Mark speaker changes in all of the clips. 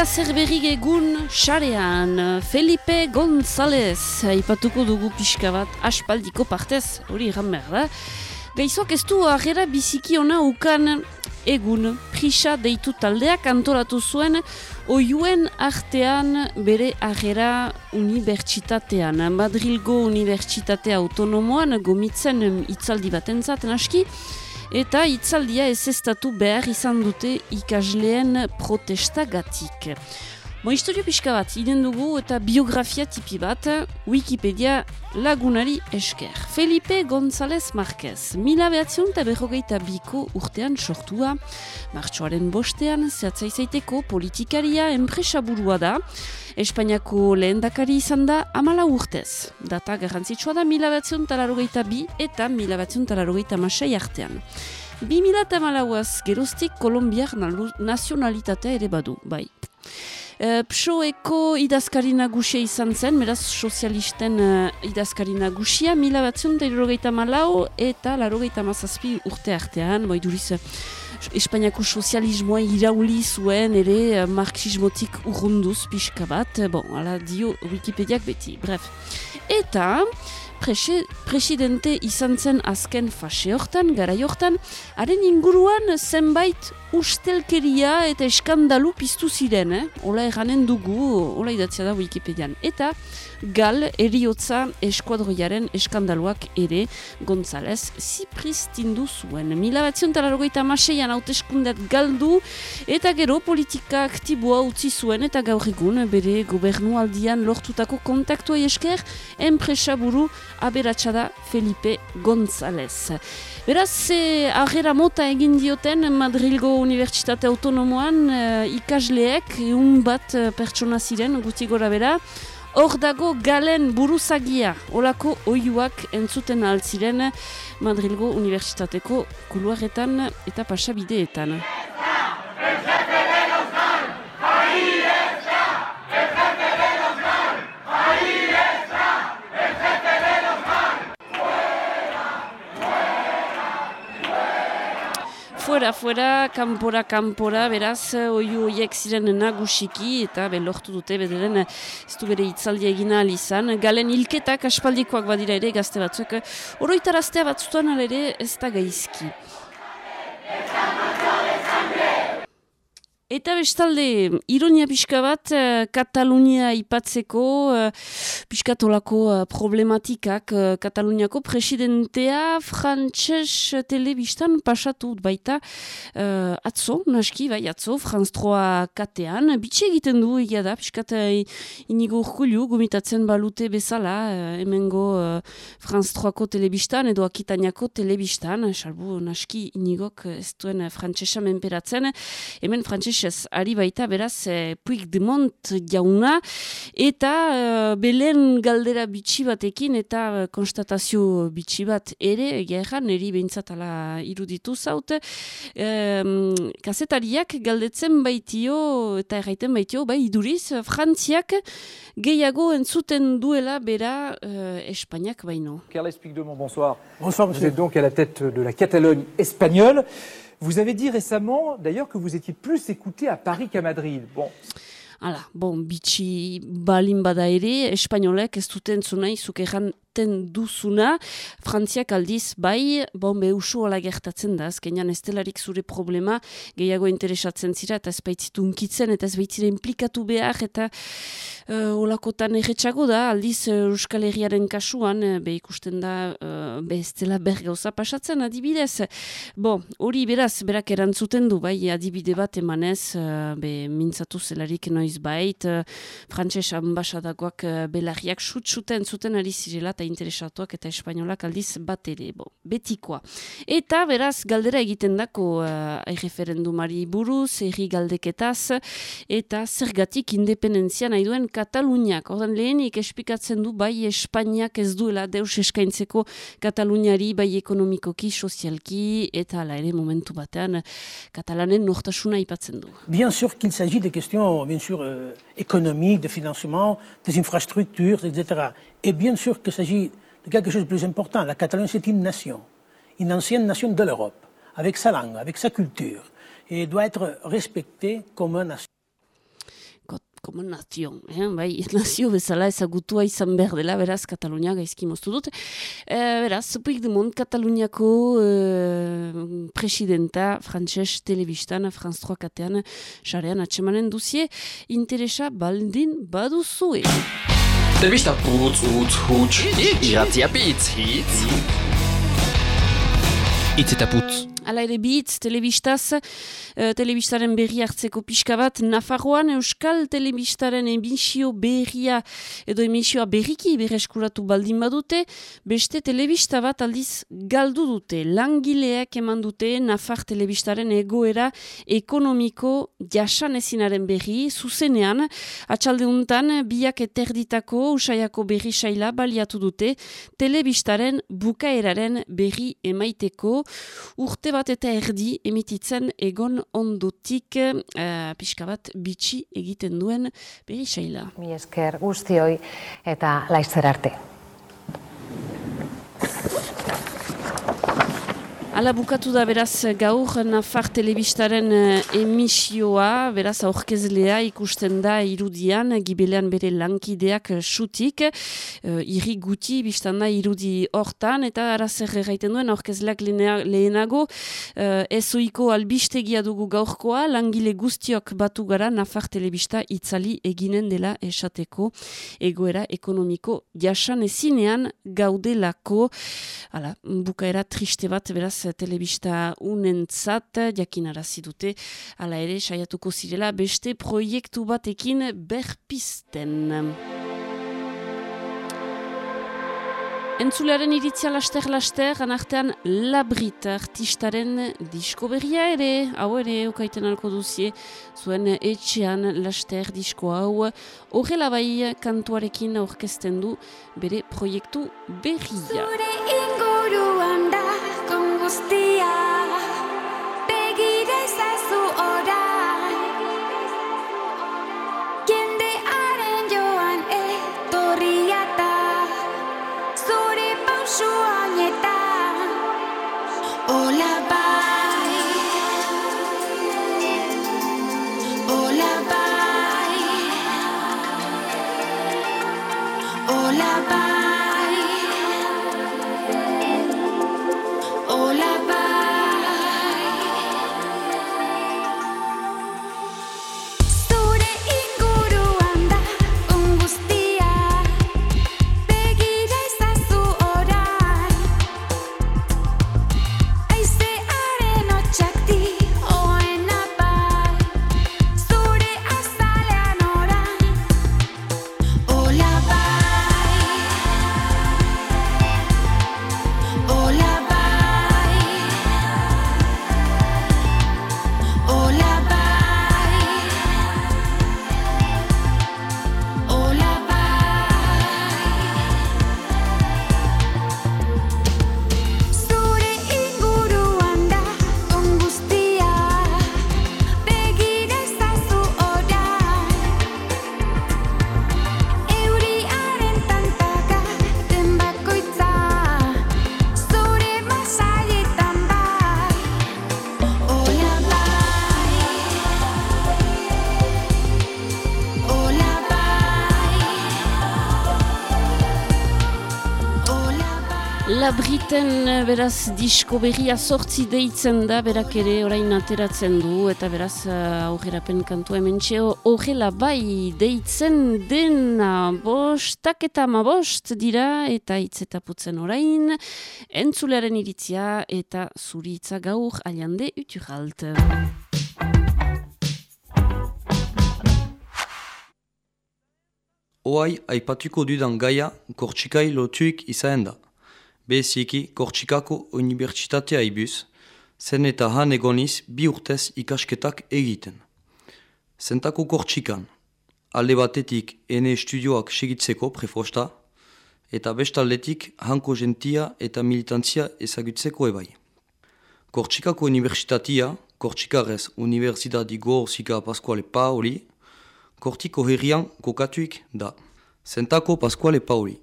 Speaker 1: Eta zerberri egun xarean, Felipe González, ipatuko dugu pixka bat aspaldiko partez, hori egan behar da. Gaizoak ez du agera biziki ona ukan egun, prisa deitu taldeak antolatu zuen, oiuen artean bere agera unibertsitatean. Madrilgo Unibertsitate Autonomoan gomitzen itzaldi batentzat aski, eta itzaldia ez estatu behar izan dute ikasleen protestagatik. Bo, historio pixka bat, iden dugu eta biografia tipi bat, Wikipedia lagunari esker. Felipe González Marquez, mila behatzion eta berrogeita biko urtean sortua, martxoaren bostean, zehatzaizaiteko politikaria enpresaburua da, Espainiako lehendakari izan da amala urtez. Data garrantzitsua da mila behatzion talarogeita bi eta mila behatzion talarogeita masai artean. Bi mila eta malauaz geroztik kolombiak nazionalitatea ere badu, bai. Uh, Psoeko idazkari nagusia izan zen, beraz sozialisten uh, idazkari nagusia, mila batzun da malau eta larogeita mazazpi urte artean, boi duriz, Espainiako sozialismoa irauli zuen ere marxismotik urrunduz pixka bat, bon, ala dio Wikipediak beti, bref. Eta, presidente izan zen azken fase hortan, gara hortan, haren inguruan zenbait ustelkeria eta eskandalu piztu ziren, eh? Ola erranen dugu, ola idatzea da Wikipedian. Eta gal eriotza eskuadroiaren eskandaluak ere González zipristindu zuen. Mila batzion talarrogeita maseian hauteskundat galdu eta gero politika aktiboa utzi zuen eta gaur egun bere gobernualdian lortutako kontaktua esker enpresa buru aberatxada Felipe González. Beraz, eh, agera mota egin dioten Madrilgo Unibertsitate Autonomoan eh, ikasleek, un bat pertsona ziren, guti gora bera, hor dago galen buruzagia, olako oiuak entzuten altziren Madrilgo Unibertsitateko kuluaretan eta pasabideetan. Fuera, fuera, kanpora, kanpora, beraz, oiu oiek ziren nagusiki, eta be, lortu dute, bederen, ez du bere itzaldia egina alizan. Galen hilketak aspaldikoak badira ere, gazte batzuk, oroitaraztea batzutan ere ez da gaizki. Eta bestalde, ironia pixka bat, uh, Katalunia ipatzeko, uh, pixka tolako uh, problematikak, uh, Kataluniako presidentea frantxez telebistan pasatu baita uh, atzo, naski, bai atzo, Franz Troa katean, bitxe egiten du egia da, pixka inigo urkulu, gomitatzen balute bezala, uh, hemengo uh, Franz Troako telebistan, edo Akitaniako telebistan, salbu naski inigok ez duen frantxeza menperatzen, hemen frantxez Sánchez ari baita beraz e, Puig de Mont jauna eta e, belen galdera bitxi batekin eta e, konstatazio bitxi bat ere gerran eri behintzatala iruditu zaute e, kasetariak galdetzen baitio eta erraiten baitio bai iduriz Frantziak gehiago entzuten duela bera e, Espainiak baino.
Speaker 2: Carles Puigdemont, bonsoir. Bonsoir, monsieur. Vous êtes donc à la tête de la Catalogne espagnole. Vous avez dit récemment, d'ailleurs, que vous étiez plus écouté à Paris qu'à Madrid. Bon.
Speaker 1: Hala, bon, bitxi balin bada ere, espainolek ez duten zunai, zuke egiten duzuna, frantziak aldiz, bai, bon, behusu ala gertatzen da, azkenean ez delarik zure problema, gehiago interesatzen zira, eta ez baitzitu unkitzen, eta ez baitzire implikatu behar, eta uh, olakotan erretxago da, aldiz uh, Euskal Herriaren kasuan, uh, be ikusten da, uh, be ez dela bergauza pasatzen, adibidez. Bo, hori beraz, berak erantzuten du, bai, adibide bat emanez, uh, be, mintzatu zelarik noiz bait, uh, frantses ambasadagoak uh, belarriak sut-suten zuten ari zirela, eta interesatuak eta espainolak aldiz bat ere, bo, betikoa. Eta beraz, galdera egiten dako uh, referendumari buruz, erri galdeketaz, eta zergatik independentzia nahi duen Kataluniak. Ordan lehenik espikatzen du bai Espainiak ez duela deus eskaintzeko Kataluniari bai ekonomikoki, sozialki, eta ala ere momentu batean Katalanen nortasuna ipatzen du.
Speaker 3: Bien sûr qu'il s'agit de questions, bien sûr, euh, économiques, de financement, des infrastructures, etc. Et bien sûr qu'il s'agit de quelque chose de plus important. La Catalogne, c'est une nation, une ancienne nation de l'Europe, avec sa langue, avec sa culture, et doit être respectée comme une nation.
Speaker 1: como nazio, eh? bai, nazio bezala ezagutua izan behar dela, beraz, Katalunia gaizki moztu dut. E, beraz, Puig de Mont, Kataluniako e, presidenta, frantxez telebistan, Franz 3 katean, xarean atxemanen duzie, interesa baldin baduzue.
Speaker 4: Telebista putz, utz, hutz, iratzia pitz, hitz. Itz eta putz.
Speaker 1: Ala ere bitz, telebistaz, uh, telebistaren berri hartzeko pixka bat, Nafarroan Euskal Telebistaren emisio berria edo emisioa berriki berreskuratu baldin badute, beste telebista bat aldiz galdu dute. Langileak eman dute Nafar Telebistaren egoera ekonomiko jasan ezinaren berri, zuzenean, atxalde untan, biak eterditako usaiako berri saila baliatu dute, telebistaren bukaeraren berri emaiteko, urte bat eta erdi emititzen egon ondotik uh, pixka bat bitxi egiten duen berri xaila.
Speaker 5: Mi esker guztioi eta laizzer arte.
Speaker 1: Ala bukatu da beraz gaur Nafar telebistaren eh, emisioa, beraz aurkezlea ikusten da irudian, gibelean bere lankideak sutik, uh, irri guti biztan da irudi hortan, eta arazer gaiten duen aurkezleak lehenago, uh, ezoiko albistegia dugu gaurkoa, langile guztiok batu gara Nafar telebista itzali eginen dela esateko egoera ekonomiko jasan ezinean gaudelako, ala, bukaera triste bat beraz telebista unentzat jakinarazi dute hala ere saiatuko zirela beste proiektu batekin berpisten. Entzulearen iritzia laster-laster, anartean labrit artistaren disko berria ere, hau ere, okaiten alko duzie, zuen etxean laster disko hau, horrela bai kantuarekin aurkezten du bere proiektu berria. Zure inguruan da nostalgia. Briten eh, beraz disko berria sortzi deitzen da, berak ere orain ateratzen du, eta beraz eh, aurrerapen kantu hemen txeo, horrela bai deitzen dena bostak eta ma bost dira, eta itzetaputzen orain, entzulearen iritzia eta zuritza gaur aliande uturalt.
Speaker 6: Oai, aipatuko dudan gaia, kortsikai lotuik izaen da beziki Kortsikako Unibertsitatea ibuz, zen eta han egoniz bi urtez ikasketak egiten. Zentako Kortsikan, alde batetik ene estudioak segitzeko prefosta, eta bestaldetik hanko gentia eta militantzia ezagutzeko ebai. Kortsikako Unibertsitatea, Kortsikarez Universidadi Gorzika Pasquale Paoli, Kortiko herrian kokatuik da. Zentako Pasquale Paoli.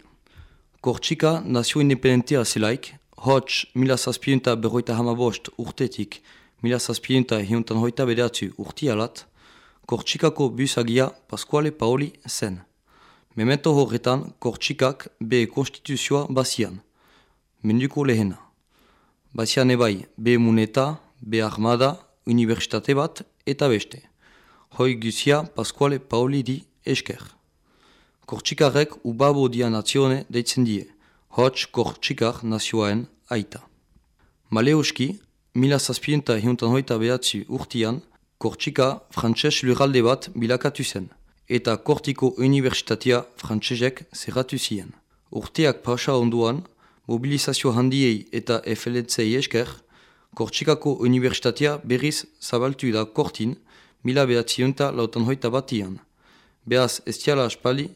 Speaker 6: Kortxika nazio independentia zelaik, hotx mila zazpienta berroita hamabost urtetik, mila zazpienta hiuntan hoita bedeatzu urti alat, Kortsikako busagia Pasquale Paoli zen. Memento horretan Kortsikak be konstituzioa bazian. Menduko lehena. Bazian ebai be muneta, be armada, universitate bat eta beste. Hoi guzia Pasquale Paoli di esker. Kortsikarrek ubabo dia nazione deitzen die, hots Kortsikar nazioaen aita. Maleuski, mila zazpienta hiuntan hoita behatzi urtian, Kortsika frantses lurralde bat bilakatu zen, eta Kortiko Universitatea frantsesek zerratu zien. Urteak pasa onduan, mobilizazio handiei eta efeletzei esker, Kortsikako Universitatea berriz zabaltu da Kortin, mila behatziunta lautan hoita batian. Beaz, estiala aspali,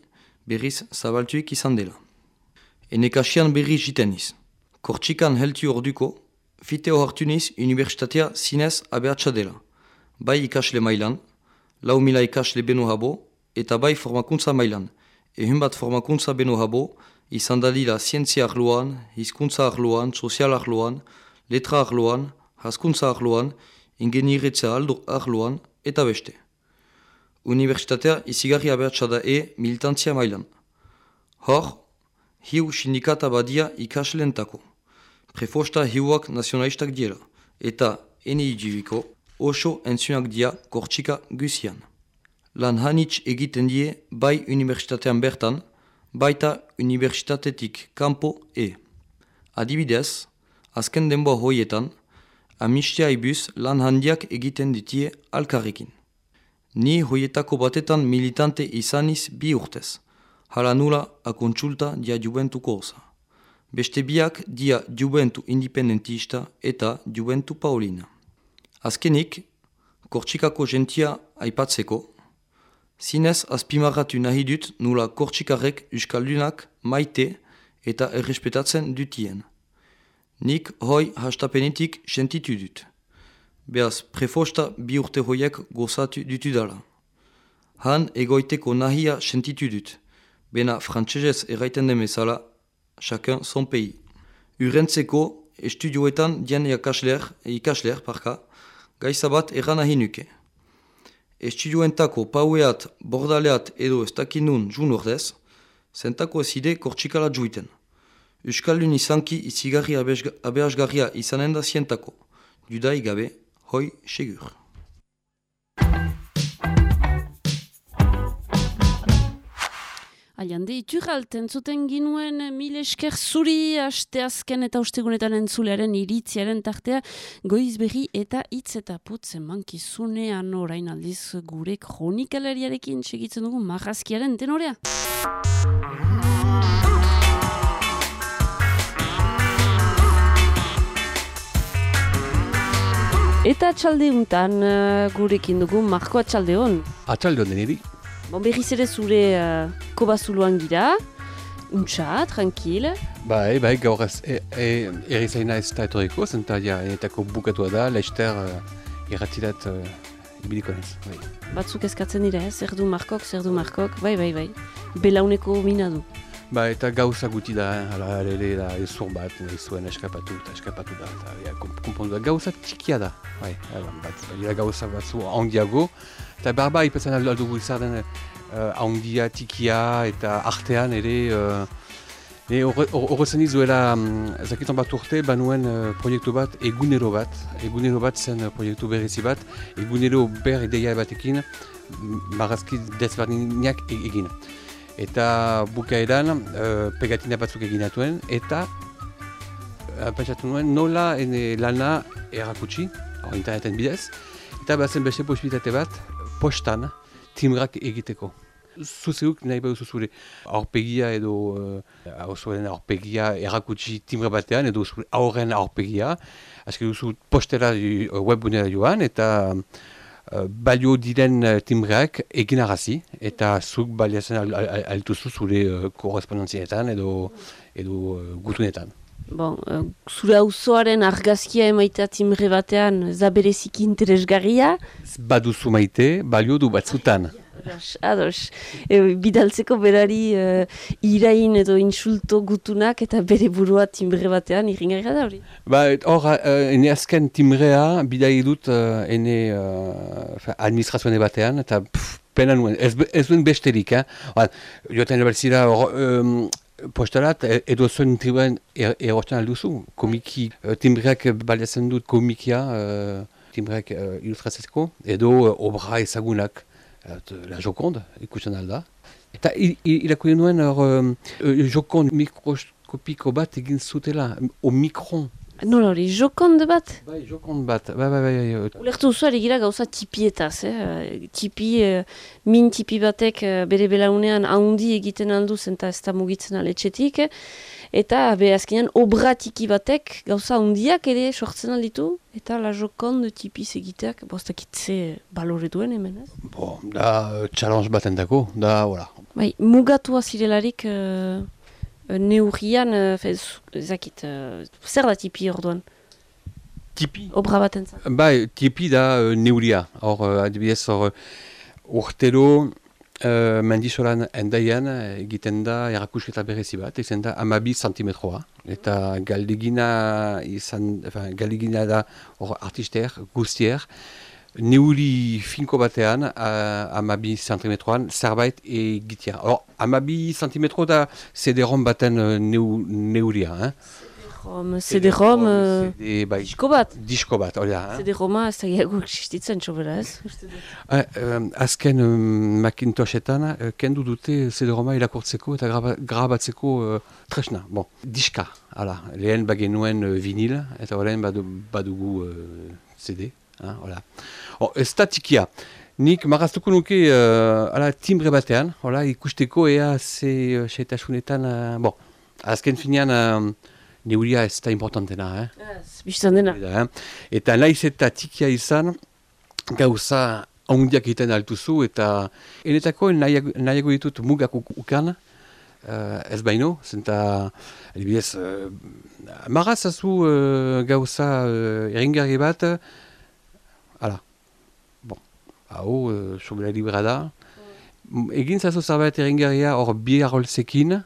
Speaker 6: berriz zabaltuik izan dela. Enekasian berri jiteniz. Kortsikan heltu orduko, fiteo hartuniz Universitatea zinez abeatsa dela. Bai ikasle mailan, lau mila ikasle beno habo, eta bai formakuntza mailan. Ehun bat formakuntza beno habo, izan dalila zientzia arloan, hizkuntza arloan, sozial arloan, letra arloan, haskuntza arloan, ingeniretza aldo arloan, eta beste. Universitatea izigarri abertsa da e militantzia mailan. Hor, hiu sindikata badia ikaslentako. Prefosta hiuak nazionalistak diela, eta ene idibiko oso entzunak dia kortxika guzian. Lan hanitz egiten die bai universitatean bertan, baita universitatetik kanpo e. Adibidez, azken denboa hoietan, amistia ibuz lan handiak egiten ditie alkarrekin. Ni hoietako batetan militante izaniz bi urtez, hala nula akontsulta dia juventuko osa. Beste biak dia juventu independentista eta juventu paulina. Azkenik, Kortsikako gentia aipatzeko, zinez azpimarratu nahi dut nula Kortsikarrek Euskaldunak maite eta errespetatzen dutien. Nik hoi hastapenetik sentitu dut. Beaz, prefosta bi urte hoiek gozatu dutu dala. Han egoiteko nahia sentitu dut. Bena frantsesez erraiten demezala, chacun son pays. Urentzeko, estudioetan dien ikasler, ikasler parka, gaiza bat erran nahi nuke. Estudioentako paueat, bordaleat edo ez dakinun jun ordez, zentako ezide kortsikala juiten. Euskaldun izanki izigarri abeazgarria izanen da zientako. Dudai gabe, hoi segur.
Speaker 1: Aiande, iturralt, entzuten ginuen mil esker zuri asteazken eta ustegunetan entzulearen iritziaren tartea goiz berri eta hitz eta putz emankizunean orain aldiz gure kronikalariarekin segitzen dugu marrazkiaren tenorea. Eta atxaldeuntan uh, gurekin dugu Marko atxaldeon.
Speaker 7: Atxaldeon deniri.
Speaker 1: Bon, berriz ere zure uh, kobazuluan gira, untxa, tranquil.
Speaker 7: Bai, bai, gaur ez e, e, erizaina ez da etoriko, zenta ja, enetako bukatua da, lehester uh, irratirat uh, ibiliko nez. Bai.
Speaker 1: Batzuk eskatzen dira, eh? zer du Markok, zer du Markok, bai, bai, bai. Belauneko mina du.
Speaker 7: Ba, eta gauza guti da, ala, ere da, ezur bat, nahi zuen eskapatu, eta eskapatu da, eta ja, konpondu da, gauza txikia da, bai, ala, bat, bai, gauza batzu handiago, eta behar bai, ipatzen aldugu izar den, uh, handia, tikia, eta artean ere, uh, e, horretzen izuela, um, zakitan bat urte, banuen uh, proiektu bat, egunero bat, egunero bat zen uh, proiektu berezi bat, egunero ber ideia batekin, marazki dezberdinak egin eta bukaeran uh, pegatina batzuk eginatuen, eta uh, pentsatu nuen nola ene lana errakutsi, hor interneten bidez, eta bazen beste posibilitate bat, postan, timrak egiteko. Zuzeuk nahi behar zuzure aurpegia edo uh, zuen aurpegia errakutsi timra batean edo zure aurren aurpegia. Azke duzu postera webbunera joan eta balio diren uh, timbreak egin arrazi eta zuk baliazen altuzu al, al, zure uh, korrespondentzietan edo, edo uh, gutunetan.
Speaker 1: Bon, uh, zure auzoaren argazkia emaita timbre batean zabereziki interesgarria?
Speaker 7: Baduzu maite, balio du batzutan.
Speaker 1: Ados. E, bidaltzeko berari uh, irain edo insulto gutunak eta bere burua timbre batean irringarri da hori.
Speaker 7: Ba, hor, uh, ene azken timrea bidai dut uh, ene uh, administrazioane batean, eta pff, pena nuen, ez, ez duen besterik, eh? Ba, joten ebalzira hor, um, postarat, e, edo zuen timbreen er, erosten alduzu, komiki, timbreak baliatzen dut komikia, uh, timbreak uh, ilustratzeko, edo uh, obra ezagunak, la Joconde, ikusten. Eta irakurri nuen hor uh, Joconde mikroskopiko bat egin zutela, o mikron.
Speaker 1: Nola hori, Joconde bat?
Speaker 7: Bai, Joconde bat, bai, bai, bai.
Speaker 1: Ulertu gira gauza tipietaz, eh? tipi, uh, min tipi batek bere belaunean haundi egiten aldu zenta ez da mugitzen aletxetik, eta be azkenean obratiki batek gauza hundiak ere sortzen alditu, eta la jokonde tipiz egiteak, bostakitze balore duen hemen, ez?
Speaker 7: Bo, da, challenge baten dako, da, voilà.
Speaker 1: Bai, mugatua zirelarik uh, neurrian, uh, ezakit, uh, zer da tipi orduan?
Speaker 7: Tipi?
Speaker 1: Obra baten za?
Speaker 7: Bai, tipi da uh, neuria, hor, uh, adibidez, hor, urtero, Uh, mendizolan endaian egiten da erakusketa berezi bat, izan da amabi santimetroa. Eta galdegina, izan, enfin, galdegina da or, artister, guztier, neuri finko batean, uh, amabi santimetroan, zerbait egitea. Hor, amabi santimetro da zederon baten uh, neu, neuria. Eh?
Speaker 1: CD-ROM, CD-ROM,
Speaker 7: CD, bai,
Speaker 1: disko bat.
Speaker 7: Disko bat, hori da.
Speaker 1: CD-ROMa ez da gehiago existitzen txobera ez?
Speaker 7: Uh, um, azken um, Macintoshetan, uh, kendu dute CD-ROMa irakurtzeko eta graba, grabatzeko uh, tresna. Bon, diska, ala, lehen bagenuen uh, vinil, eta horrein badu, badugu uh, CD. Hein, hola. Oh, ez da tikia. Nik maraztuko nuke uh, ala, timbre batean, hola, ikusteko ea ze uh, xetasunetan, uh, bon, azken finean, uh, neuria ez da importantena, eh?
Speaker 1: Bistan dena.
Speaker 7: eh? Eta naiz eta tikia izan, gauza ondiak egiten altuzu, eta enetako nahiago, nahiago ditut mugak ukan, uh, ez baino, zenta, adibidez, uh, marazazu uh, gauza uh, eringarri bat, hala, bon, hau, uh, sobera libra da, egin zazu zerbait eringarria hor bi arrolzekin,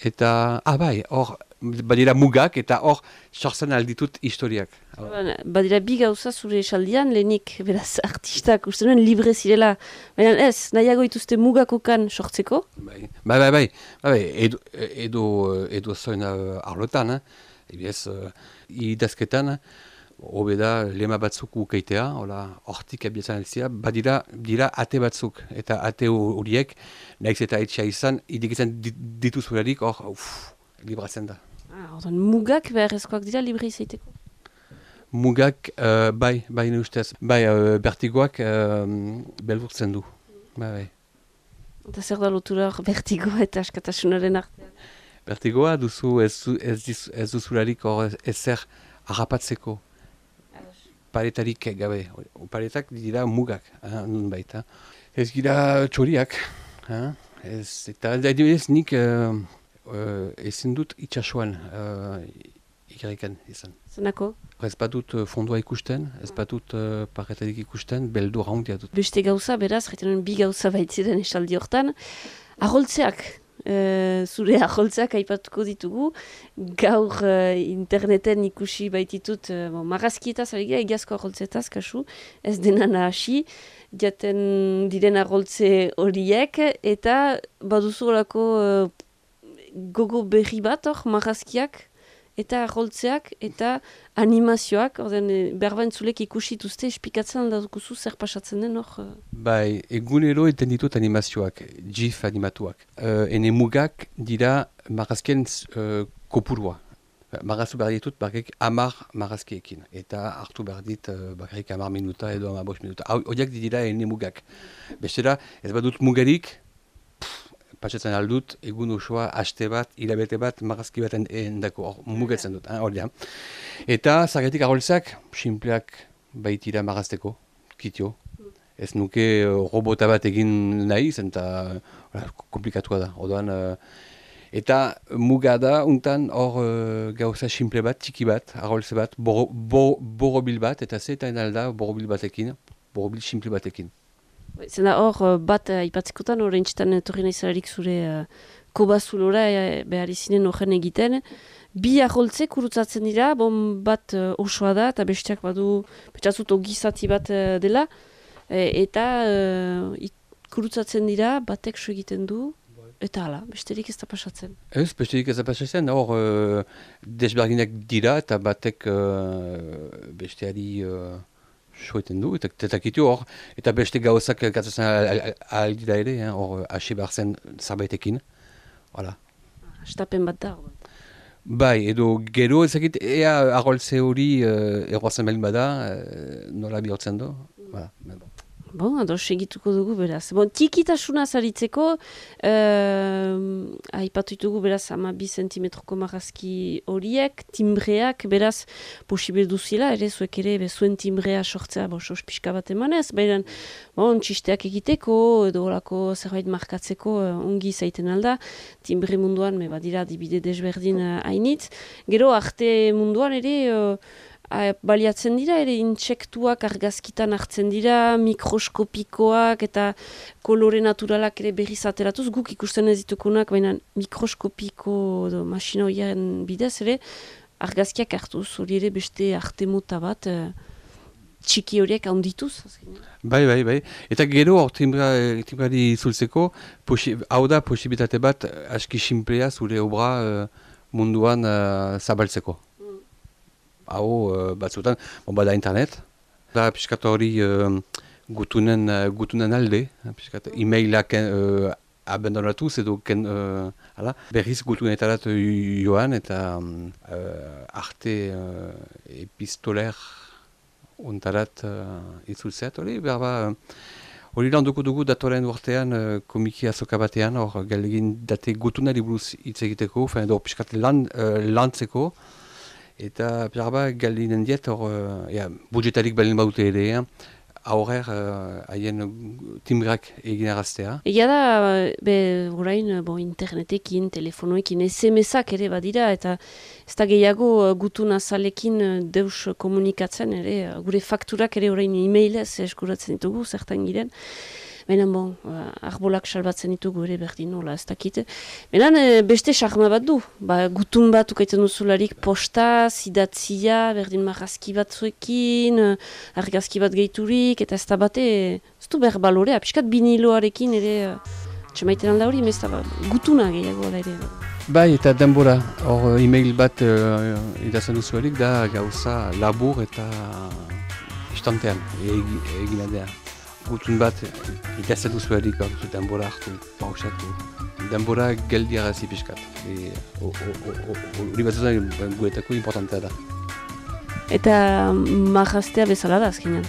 Speaker 7: eta, ah bai, hor, badira mugak eta hor sortzen alditut historiak.
Speaker 1: Badira bi gauza zure esaldian, lehenik beraz artistak uste nuen libre zirela, baina ez, nahiago ituzte mugakokan sortzeko?
Speaker 7: Bai, bai, bai, bai, bai edo, edo, edo zoen arlotan, eh? Ebiez, uh, idazketan, hobe da lema batzuk ukeitea, hola, hortik abiatzen alzia, badira dira ate batzuk, eta ate horiek, nahiz eta etxea izan, idekitzen dituzularik, hor, uff, libratzen da.
Speaker 1: Ah, ordan, mugak beharrezkoak dira libre izaiteko?
Speaker 7: Mugak, uh, bai, bai ne ustez. Bai, uh, bertigoak uh, belburtzen du. Bai, bai.
Speaker 1: Eta zer da lotura bertigoa eta askatasunaren artean?
Speaker 7: Bertigoa duzu ez, ez, ez duzularik hor ezer harrapatzeko. Paretarik gabe. Paretak dira mugak, nun baita. Ez gira txoriak. Ez, eta ez nik... Uh, uh, ezin dut itxasuan uh, ikerriken izan.
Speaker 1: Zenako?
Speaker 7: Ez badut uh, fondua ikusten, ez badut uh, parretarik ikusten, beldu raundia dut.
Speaker 1: Beste gauza, beraz, jaiten bi gauza baitziren esaldi hortan, aholtzeak, Uh, zure aholtzeak aipatuko ditugu, gaur uh, interneten ikusi baititut uh, bon, marazkietaz, aligia, egiazko aholtzeetaz, kasu, ez dena nahasi, jaten diren aholtze horiek, eta baduzu horako gogo berri bat hor, marazkiak, eta arroltzeak, eta animazioak, orden, berba entzulek ikusi duzte, espikatzen aldakuzu zer pasatzen den hor?
Speaker 7: Bai, egunero eten ditut animazioak, GIF animatuak. Uh, ene mugak dira marazkien uh, kopurua. Maraztu behar ditut, barrik amar marazkiekin. Eta hartu behar dit, barrik amar minuta edo amar bost minuta. Horiak dira ene mugak. Bestera, ez badut mugarik, patsatzen aldut, egun osoa, haste bat, hilabete bat, magazki bat endako, or, mugatzen dut, hori da. Eta, zagetik aholtzak, simpleak baitira magazteko, kitio. Ez nuke robota bat egin nahi, zenta komplikatua da. Odoan, eta muga da, untan hor gauza simple bat, txiki bat, aholtze bat, borobil bat, eta ze eta enalda borobil batekin, borobil simple batekin.
Speaker 1: Zena hor, uh, bat uh, ipatzekotan, horrein txitan etorri nahi zelarik zure uh, kobazulora uh, behar izinen horren egiten. Bi aholtze kurutzatzen dira, bon bat uh, osoa da, eta besteak badu, betxatzut ogizati bat uh, dela, e, eta uh, kurutzatzen dira, batek so egiten du, eta hala, besterik ez da pasatzen.
Speaker 7: Ez, besterik ez da pasatzen, hor uh, desberginak dira eta batek uh, besteari uh, soeten du, eta tetakitu hor, eta beste gauzak gatzatzen ahal dira ere, hor hasi behar zen zarbaitekin, hala.
Speaker 1: Estapen bat da,
Speaker 7: Bai, edo gero ezakit, ea arroltze hori uh, erroazen bada, uh, nola bihortzen du, hala, bon.
Speaker 1: Bon, ados, egituko dugu beraz. Bon, tikitasuna zaritzeko, uh, haipatu ditugu beraz ama bi centimetroko marazki horiek, timbreak, beraz, posibil duzila, ere zuek ere zuen timbrea sortzea, bo, sos pixka bat emanez, baina, bon, txisteak egiteko, edo olako zerbait markatzeko, uh, ongi zaiten alda, timbre munduan, me badira, dibide desberdin uh, hainitz. Gero, arte munduan ere, uh, baliatzen dira, ere intsektuak argazkitan hartzen dira, mikroskopikoak eta kolore naturalak ere berriz ateratuz, guk ikusten ez ditukunak, baina mikroskopiko do, masina bidez ere, argazkiak hartuz, hori ere beste arte mota bat, e, txiki horiek handituz.
Speaker 7: Bai, bai, bai. Eta gero hor timbrari zultzeko, hau da posibilitate bat aski simplea zure obra uh, munduan uh, zabaltzeko hau uh, batzutan, bon, bada internet. Da piskat hori uh, gutunen, uh, gutunen alde, piskat e-mailak uh, abandonatuz edo ken, uh, ala, berriz gutunetarat joan eta uh, arte uh, epistoler ontarat uh, itzultzea. Hori berba, hori lan dugu dugu datoren urtean uh, komiki azoka batean, hor galegin date gutunari buruz hitz egiteko, edo piskat lan, uh, lantzeko, Eta berba galdinen diet, hor, uh, ja, budjetarik balin baute ere, eh? aurrer uh, haien timbrak egin araztea.
Speaker 1: Egia da, be, orain, bo, internetekin, telefonoekin, SMS-ak ere badira, eta ez da gehiago uh, gutun azalekin uh, deus komunikatzen ere, gure fakturak ere orain e-mailez eskuratzen ditugu, zertan giren. Baina, bon, arbolak salbatzen ditugu ere berdin nola, ez dakit. Baina, e, beste sarma bat du. Ba, gutun bat ukaiten duzularik posta, zidatzia, berdin marrazki bat zuekin, uh, argazki bat gehiturik, eta ez da bate, ez du behar balorea, piskat biniloarekin ere, uh, txamaiten alda hori, ez da gutuna gehiago da ere.
Speaker 7: Bai, eta denbora, hor e-mail bat uh, idazan duzuelik da gauza labur eta istantean egin adea gutun bat ikasten duzu erik hor duzu denbora hartu, pausatu. Denbora geldi agazi pixkat. Hori bat zuzen guetako importantea da.
Speaker 1: Eta marraztea bezala da azkenean?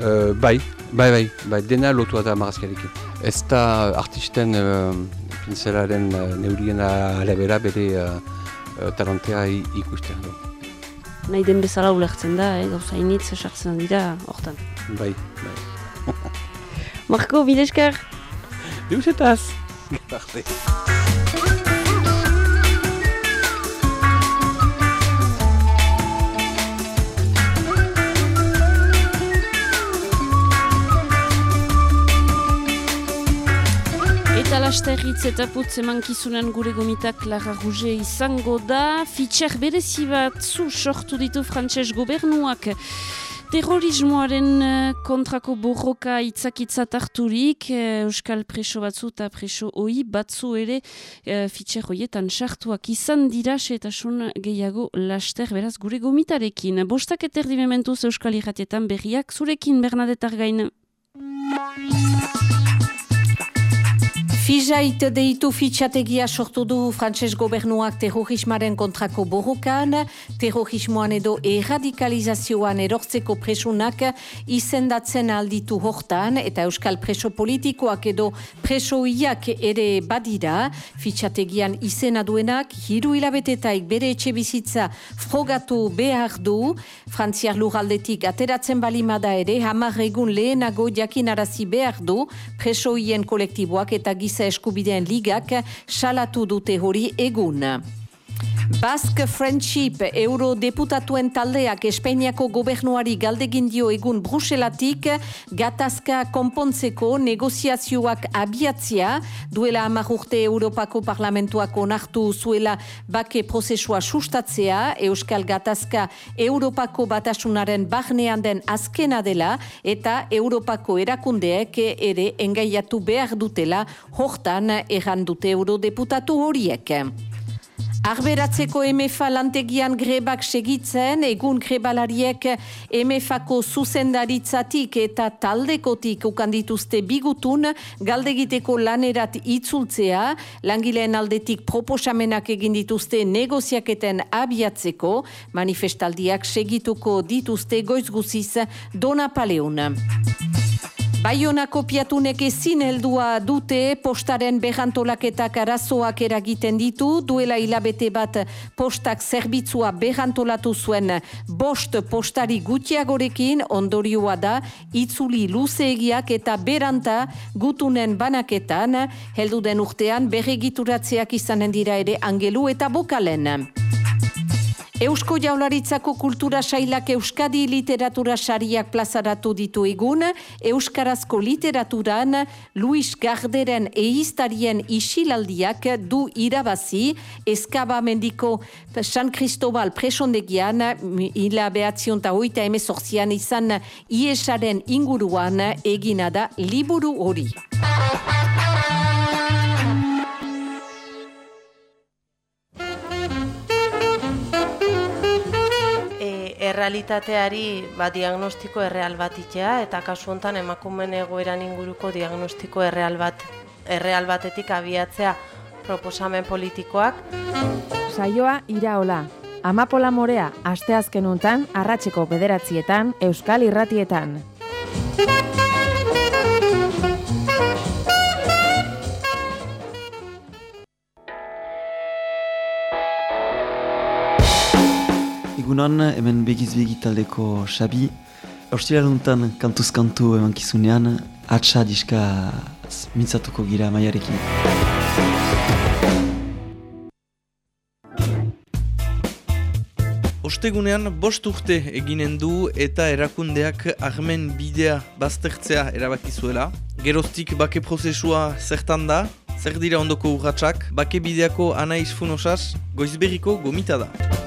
Speaker 7: Uh, bai, bai, bai, bai, dena lotua da marrazkiarekin. Ez da artisten uh, pinzelaren uh, neurien arabera bere uh, talentea ikusten.
Speaker 1: Nahi den bezala ulertzen da, eh? gauza initz esartzen dira hortan.
Speaker 7: Bai, bai.
Speaker 1: Marco, bidezkar.
Speaker 7: Deus etaz. Parte.
Speaker 1: Eta lasterritz eta putz emankizunan gure gomitak Lara Ruge izango da. Fitxer berezi bat zu sortu ditu frantses gobernuak. Terrorismoaren eh, kontrako borroka itzakitzat harturik, eh, Euskal preso batzu eta preso hoi batzu ere e, fitxer hoietan sartuak izan dira eta gehiago laster beraz gure gomitarekin. Bostak eterdi mementuz Euskal irratietan berriak zurekin Bernadetar gain.
Speaker 8: Fizait deitu fitxategia sortu du frantses gobernuak terrorismaren kontrako borrokan, terrorismoan edo erradikalizazioan erortzeko presunak izendatzen alditu hortan, eta euskal preso politikoak edo presoiak ere badira, fitxategian izena duenak, hiru hilabetetaik bere etxe bizitza frogatu behar du, frantziar luraldetik ateratzen balimada ere, hamar egun lehenago jakinarazi behar du, presoien kolektiboak eta giza eskubideen ligak salatu dute hori egun. Basque Friendship eurodeputatuen taldeak Espainiako gobernuari galdegin dio egun Bruselatik gatazka konpontzeko negoziazioak abiatzia duela amagurte Europako Parlamentuak onartu zuela bake prozesua sustatzea. Euskal Gatazka Europako batasunaren barnean den azkena dela eta Europako erakundeek ere engaiatu behar dutela. Hortan errandute eurodeputatu horiek. Arberatzeko MFA lantegian grebak segitzen, egun grebalariek MFako zuzendaritzatik eta taldekotik ukandituzte bigutun, galdegiteko lanerat itzultzea, langileen aldetik proposamenak egin dituzte negoziaketen abiatzeko, manifestaldiak segituko dituzte goizguziz Dona Paleun. Baionako piatunek ezin heldua dute postaren behantolaketak arazoak eragiten ditu, duela hilabete bat postak zerbitzua behantolatu zuen bost postari gutiagorekin ondorioa da itzuli luzeegiak eta beranta gutunen banaketan, heldu den urtean berregituratzeak izanen dira ere angelu eta bokalen. Eusko jaularitzako kultura sailak Euskadi literatura sariak plazaratu ditu egun, Euskarazko literaturan Luis Garderen eiztarien isilaldiak du irabazi, eskaba mendiko San Cristobal presondegian, ila behatzion eta hoita izan iesaren inguruan egina da liburu hori.
Speaker 9: Errealitateari ba, diagnostiko erreal bat itea, eta kasu honetan emakumen egoeran inguruko diagnostiko erreal bat erreal batetik abiatzea proposamen politikoak.
Speaker 10: Saioa iraola. Amapola morea, asteazken untan, arratseko bederatzietan, Euskal Irratietan.
Speaker 11: Egunon, hemen begiz begi taldeko Xabi. Ostira luntan kantuz kantu eman kizunean, atxa diska mintzatuko gira maiarekin.
Speaker 12: Ostegunean bost urte eginen du eta erakundeak armen bidea baztertzea erabakizuela. Geroztik bake prozesua zertan da, zer dira ondoko urratsak, bake bideako anaiz funosaz, goizberriko gomita da.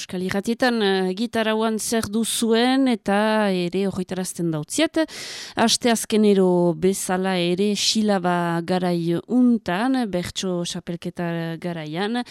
Speaker 1: Euskal Iratietan uh, gitarauan zer duzuen eta ere horretarazten dautziet. Aste azkenero bezala ere silaba garai untan, bertso xapelketa garaian.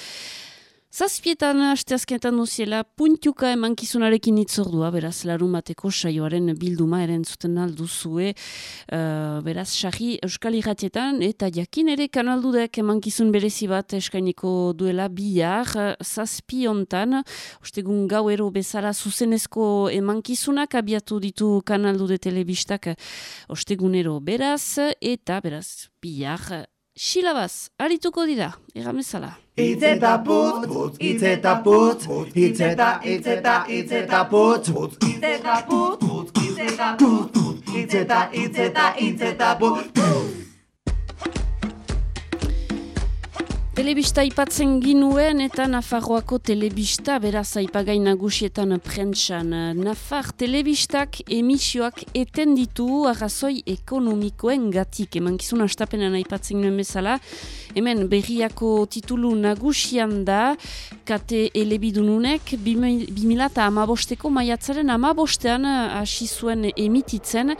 Speaker 1: Zazpietan asteazkenetan duziela puntiuka emankizunarekin itzordua, beraz larun bateko saioaren bilduma eren zuten alduzue, uh, beraz sarri euskal irratietan eta jakin ere kanaldudek emankizun berezi bat eskainiko duela bihar, zazpiontan, ostegun gauero bezala zuzenezko emankizunak abiatu ditu kanaldude telebistak ostegunero. Beraz, eta beraz bihar Silabaz, arituko dira, egamezala.
Speaker 13: Itzeta putz, putz, itzeta putz, itzeta, itzeta, itzeta putz, putz, itzeta putz, putz, itzeta putz, itzeta, itzeta, itzeta putz,
Speaker 1: Telebista ipatzen ginuen eta Nafarroako telebista beraz aipagai nagusietan prentsan. Nafar telebistak emisioak eten ditu arrazoi ekonomikoen gatik. Eman kizun astapenan aipatzen ginuen bezala. Hemen berriako titulu nagusian da kate elebidununek 2000 eta amabosteko maiatzaren amabostean hasi zuen emititzen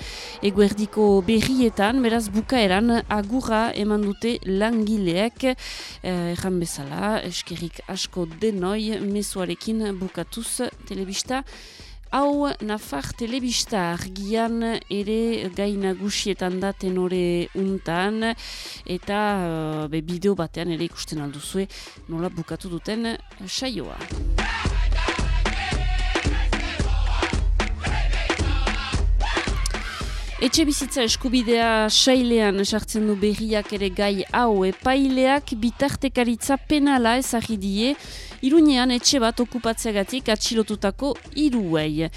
Speaker 1: eguerdiko berrietan, beraz bukaeran agurra eman dute langileek erran bezala, eskerrik asko denoi, mesuarekin bukatuz telebista. Hau, Nafar telebista argian ere gai nagusietan da tenore untan, eta uh, be, bideo batean ere ikusten alduzue nola bukatu duten saioa. Etxe bizitza eskubidea sailean sartzen du berriak ere gai hau epaileak bitartekaritza penala ezagidie Iruñean etxe bat okupatzeagatik atxilotutako iruei.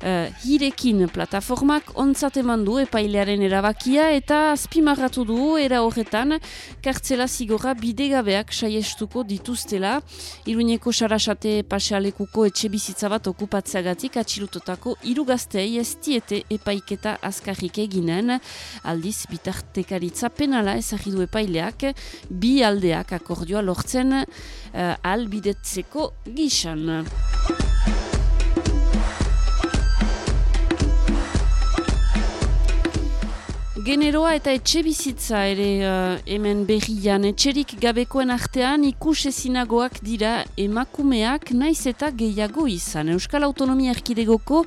Speaker 1: Uh, hirekin plataformak ontzat eman du epailearen erabakia eta azpimarratu du era horretan kartzela zigorra bidegabeak saiestuko dituztela. Iruñeko sarasate pasealekuko etxe bizitza bat okupatzeagatik atxilutotako hiru gaztei ez diete epaiketa azkarrik eginen. Aldiz bitartekaritza penala ezagidu epaileak bi aldeak akordioa lortzen uh, albidetzeko gixan. Generoa eta etxe bizitza ere uh, hemen berrian etxerik gabekoen artean ikus ezinagoak dira emakumeak naiz eta gehiago izan. Euskal Autonomia Erkidegoko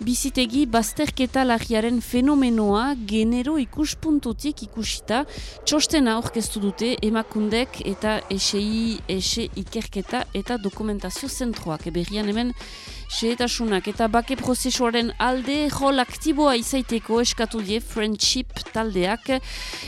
Speaker 1: bizitegi bazterketa lagiaren fenomenoa genero ikuspuntutik ikusita txostena orkestu dute emakundek eta esei ese ikerketa eta dokumentazio zentroak. Berrian hemen Seetasunak eta bake prozesuaren alde rol aktiboa izaiteko eskatu die Friendship taldeak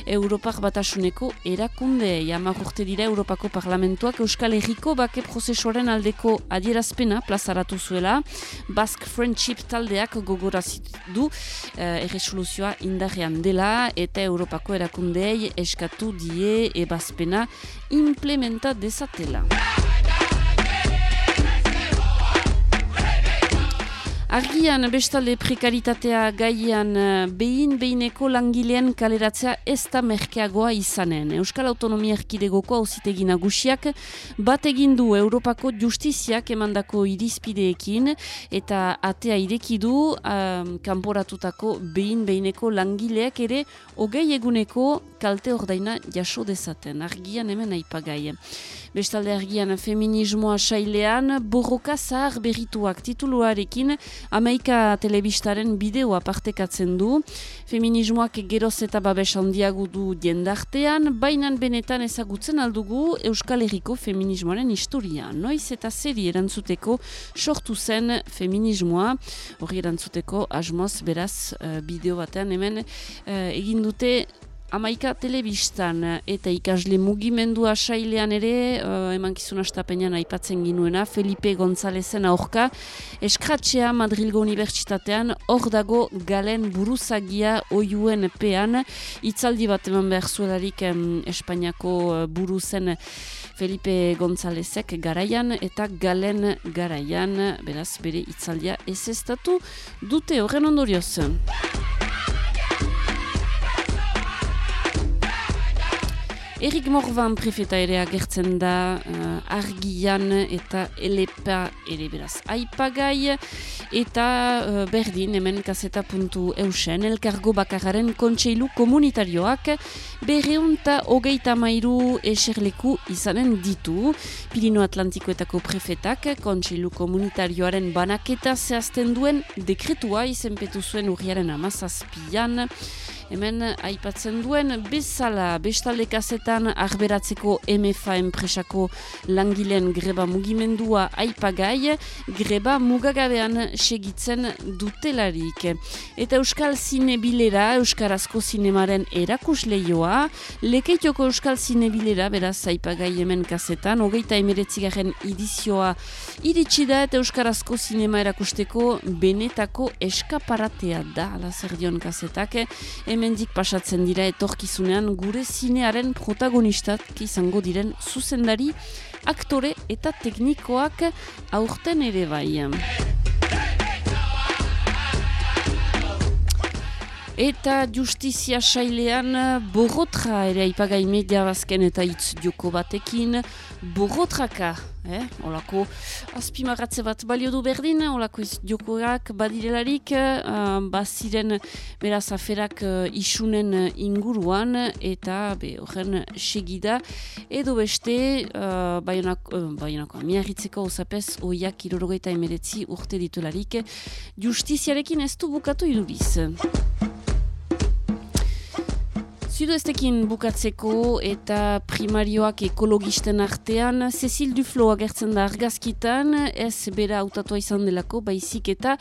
Speaker 1: Europar batasuneko erakunde. Jamar urte dira Europako Parlamentuak Euskal Herriko bake prozesuaren aldeko adierazpena plazaratu zuela. Basque Friendship taldeak gogorazit du eh, erresoluzioa indarrean dela eta Europako erakundeei eskatu die ebazpena implementa dezatela. Argian bestalde prekaritatea gaian eh, behin behineko langileen kaleratzea ez da merkeagoa izanen. Euskal Autonomia Erkidegoko hauzitegi nagusiak bat egin du Europako justiziak emandako irizpideekin eta atea irekidu um, kanporatutako behin behineko langileak ere hogei eguneko kalte ordaina jaso dezaten. Argian hemen aipagai. Bestalde argian feminismoa sailean, borroka zahar berrituak tituluarekin Amaika telebistaren bideoa partekatzen du. Feminismoak geroz eta babes handiago du jendartean, bainan benetan ezagutzen aldugu Euskal Herriko feminismoaren historia. Noiz eta zeri erantzuteko sortu zen feminismoa, hori erantzuteko asmoz beraz uh, bideo batean hemen uh, egin dute Amaika telebistan eta ikasle mugimendua sailean ere, uh, eman kizun astapenean aipatzen ginuena, Felipe Gonzalezen aurka, eskratxea Madrilgo Unibertsitatean, hor dago galen buruzagia oiuen pean, itzaldi bat eman behar zuelarik um, Espainiako uh, buruzen Felipe Gonzalezek garaian eta galen garaian, beraz bere itzaldia ez dute horren ondorioz. Erik Morvan prefeta ere agertzen da uh, argian eta elepa ere beraz aipagai. Eta uh, berdin hemen kaseta puntu eusen elkargo bakararen kontseilu komunitarioak berreunta hogeita mairu eserleku izanen ditu. Pirino Atlantikoetako prefetak kontseilu komunitarioaren banaketa zehazten duen dekretua izenpetu zuen urriaren amazazpian hemen aipatzen duen bezala bestalde kasetan arberatzeko MFA enpresako langileen greba mugimendua aipagai greba mugagabean segitzen dutelarik. Eta Euskal Zinebilera, Euskarazko Zinemaren erakusleioa, lekeitioko Euskal Zinebilera, beraz aipagai hemen kasetan, hogeita emeretzigaren edizioa iritsi da eta Euskarazko Zinema erakusteko benetako eskaparatea da, ala zer dion kasetak, hemendik pasatzen dira etorkizunean gure zinearen protagonistak izango diren zuzendari, aktore eta teknikoak aurten ere bai. Eta justizia sailean borrotra ere aipagai media bazken eta hitz joko batekin borrotraka, eh? olako azpimarratze bat balio du berdin, olako jokoak badirelarik, uh, baziren beraz aferak uh, isunen inguruan eta horren segida edo beste uh, baionako, uh, baionako miarritzeko osapez oiak irorogeita emeretzi urte ditularik justiziarekin ez du bukatu iduriz. Zuduestekin bukatzeko eta primarioak ekologisten artean, Cecil Duflo agertzen da argazkitan, ez bera autatua izan delako, baizik eta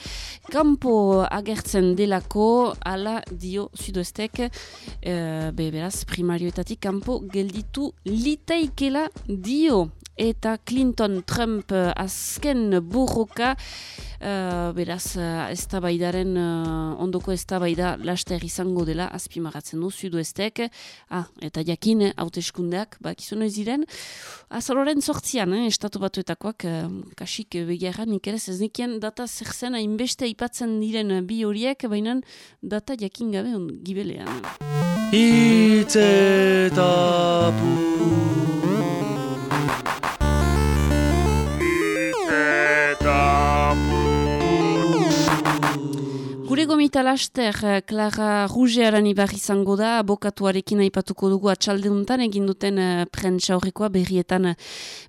Speaker 1: kampo agertzen delako, ala dio Zuduestek, e, be beraz primarioetatik kampo gelditu litaikela dio. Eta Clinton-Trump uh, azken borroka, Uh, beraz, uh, ez tabaidaren, uh, ondoko ez tabaida laster izango dela, azpimagatzen du, zudu. Ah, eta jakin, hauteskundeak, bak izan ez diren. Azaloren sortzian, eh, estatu batuetakoak, uh, kasik begiarra, nik ere ez nikien data zer zen, hainbeste ipatzen diren bi horiek, baina data jakin gabe on, gibelean.
Speaker 14: Itzetapu
Speaker 1: Gure gomita laster, eh, Clara Rugearan ibar izango da, abokatuarekin aipatuko dugu atxaldeuntan, egin duten uh, prentsa horrekoa berrietan uh,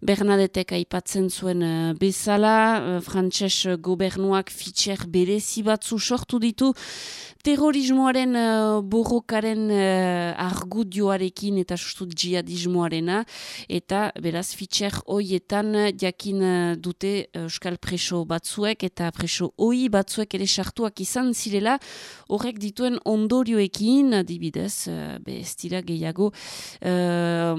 Speaker 1: Bernadetek aipatzen zuen uh, bezala, uh, frantses gobernuak fitxer berezi batzu sortu ditu, terrorismoaren uh, borrokaren uh, argudioarekin eta sustu jihadismoarena eta beraz fitxer hoietan jakin uh, dute euskal preso batzuek eta preso hoi batzuek ere sartuak izan zirela horrek dituen ondorioekin adibidez uh, be ez dira gehiago uh,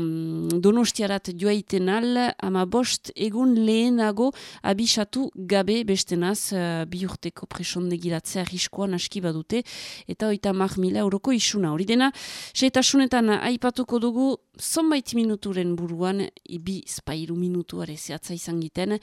Speaker 1: donostiarat joaiten al ama bost egun lehenago abisatu gabe bestenaz uh, bi urteko presondegiratzea riskoan aski badute eta oita mar mila euroko isuna. Hori dena, seitasunetan aipatuko dugu, zonbait minuturen buruan, ibi spairu minutuare zehatza izan giten.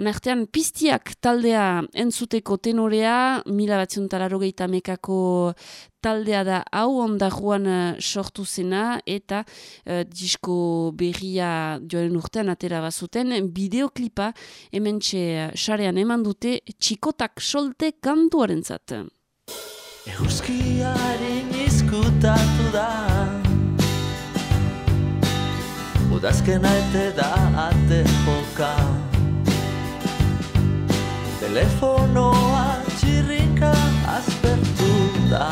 Speaker 1: Anartean, piztiak taldea entzuteko tenorea, mila batzion talarogeita mekako taldea da. Hau ondaruan uh, sortu zena eta uh, disko berria joaren urtean atera bazuten. Bideoklipa hemen txe sarean eman dute txikotak solte kantuaren zat.
Speaker 14: Euskiaren izkutatu da. Udazkena ete da ate joka. Telefonoa da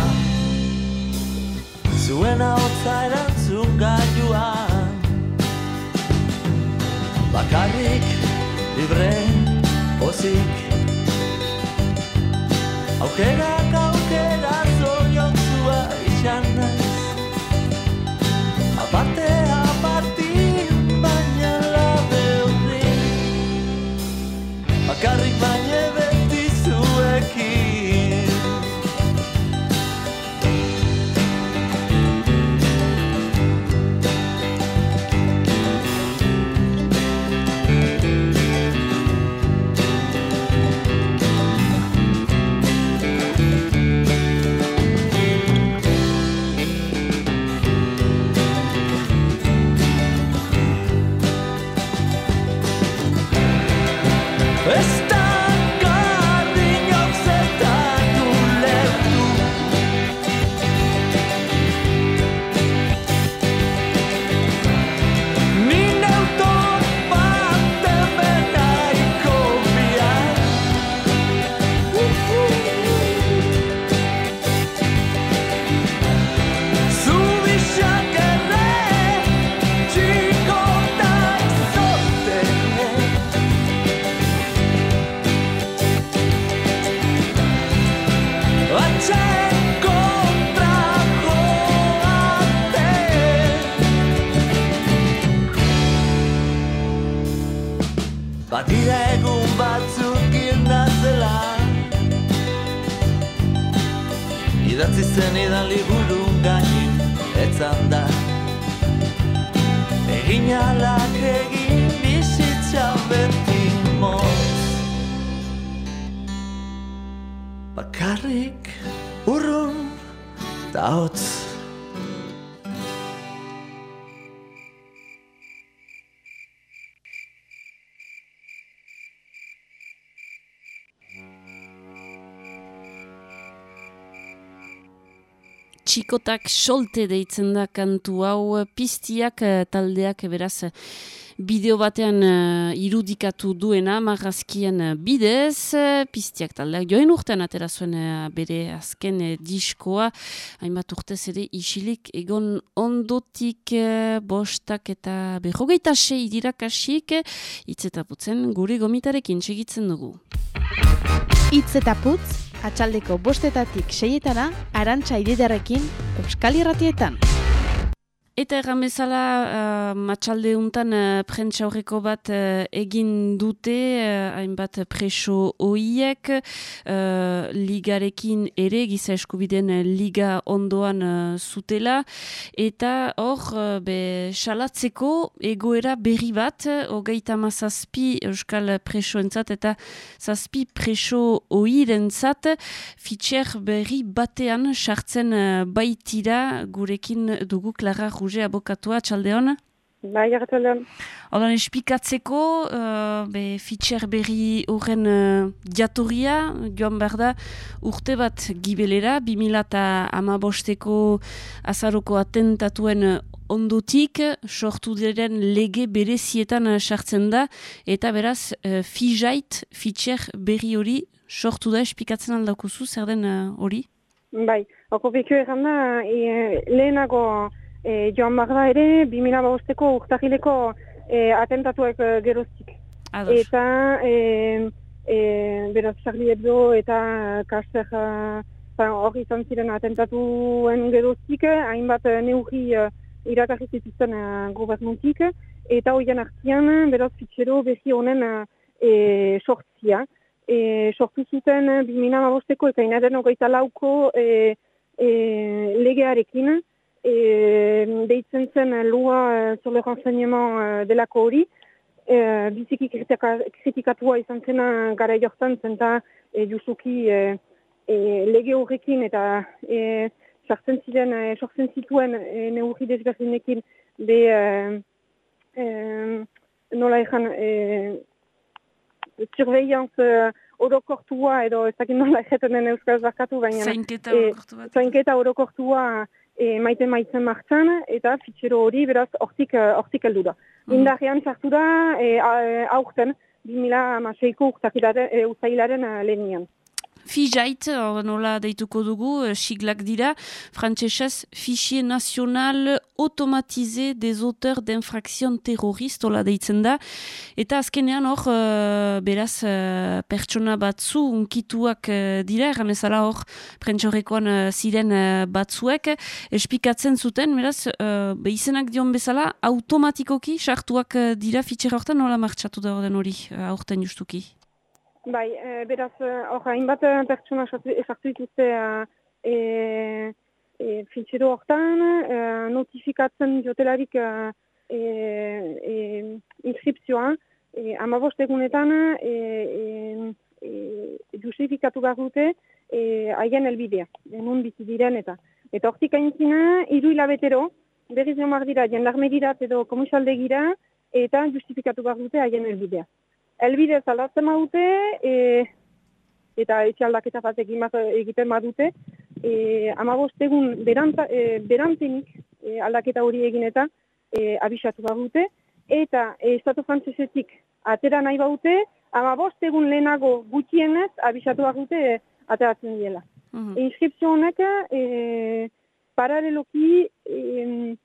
Speaker 14: Zuen hotza erantzun gaiuan Bakarrik, libre, pozik. Aukerak aukera txikotak
Speaker 1: solte deitzen da kantu hau. Piztiak eh, taldeak beraz bideo batean irudikatu duena marrazkien bidez. Piztiak taldeak joen urtean atera zuen bere azken diskoa. Hainbat urtez ere isilik egon ondotik bostak eta berrogeita sei dirakasik hitz eta putzen gure gomitarekin segitzen dugu.
Speaker 10: Itz eta putz, atxaldeko bostetatik seietana, arantxa ididarekin, Euskal Irratietan.
Speaker 1: Eta erran bezala, uh, matxalde untan uh, prentsa horreko bat uh, egin dute, uh, hainbat preso oiek, uh, ligarekin ere, giza eskubiden liga ondoan uh, zutela, eta hor, uh, be, salatzeko egoera berri bat, hogeita mazazpi euskal presoentzat eta zazpi preso oirentzat, fitxer berri batean sartzen uh, baitira. Gurekin dugu Clara Ruge abokatua, txalde hona?
Speaker 15: Bai, txalde
Speaker 1: Odan, espikatzeko, uh, be, fitxer berri horren uh, diatoria, joan behar da, urte bat gibelera, 2008ko azaroko atentatuen ondotik, sortu diren lege berezietan sartzen da, eta beraz, uh, fijait, fitxer berri hori, sortu da, espikatzen aldakuzu, zer den hori?
Speaker 15: Uh, bai, okopikio egan da, e, lehenago, e, joan bagda ere, 2008ko urtahileko e, atentatuek e, geroztik. Eta, e, e, beraz, Charlie Hebdo eta Kaster hori izan ziren atentatuen geroztik, hainbat neurri e, irakarri zituzten e, gobernuntik, eta hoian artian, beraz, fitxero behi honen e, sortzia. E, sortu zuten 2008ko eta inaren hogeita lauko e, e, legearekin, e, deitzen zen lua sur le renseignement delako hori, e, biziki kritikatua izan zena gara jortan zen eta e, justuki e, e, lege horrekin eta e, sartzen ziren, e, sortzen zituen e, neurri desberdinekin de e, e, nola ezan e, surveillance orokortua edo ez dakit nola egiten den euskal barkatu, baina zainketa orokortua e, maite maitzen martzen, eta fitxero hori beraz hortik, uh, hortik eldu da. Mm. Indarrean sartu da e, aurten, 2006ko urtakilaren e, lehenian.
Speaker 1: Fijait, nola deituko dugu, eh, siglak dira, frantzesez, Fichier National Automatize des Auteurs d'Infraction Terrorist, hola deitzen da, eta azkenean hor, uh, beraz, uh, pertsona batzu unkituak dira, erramezala hor, prentxorrekoan ziren batzuek, espikatzen zuten, beraz, izenak dion bezala, automatikoki sartuak dira fitxera horretan, nola martxatu da hori, uh, aurten justuki?
Speaker 15: Bai, e, beraz, hor, hainbat eh, pertsona esartu dituzte e, e, fitxero hortan, e, notifikatzen jotelarik e, e, inskriptzioa, e, amabost egunetan e, e, justifikatu behar dute haien elbidea, emun bizi diren eta. Eta hortik aintzina, iru hilabetero, berriz nomar dira, jendarmerirat edo komisaldegira, eta justifikatu behar dute haien elbidea elbide zaldatzen badute, e, eta etxe aldaketa bat egiten badute, e, amabostegun beranta, e, berantenik e, aldaketa hori egin eta e, abisatu badute, eta e, estatu frantzesetik atera nahi badute, amabostegun lehenago gutienez abisatu badute e, ateratzen diela. Mm -hmm. Honek, e, paraleloki, e,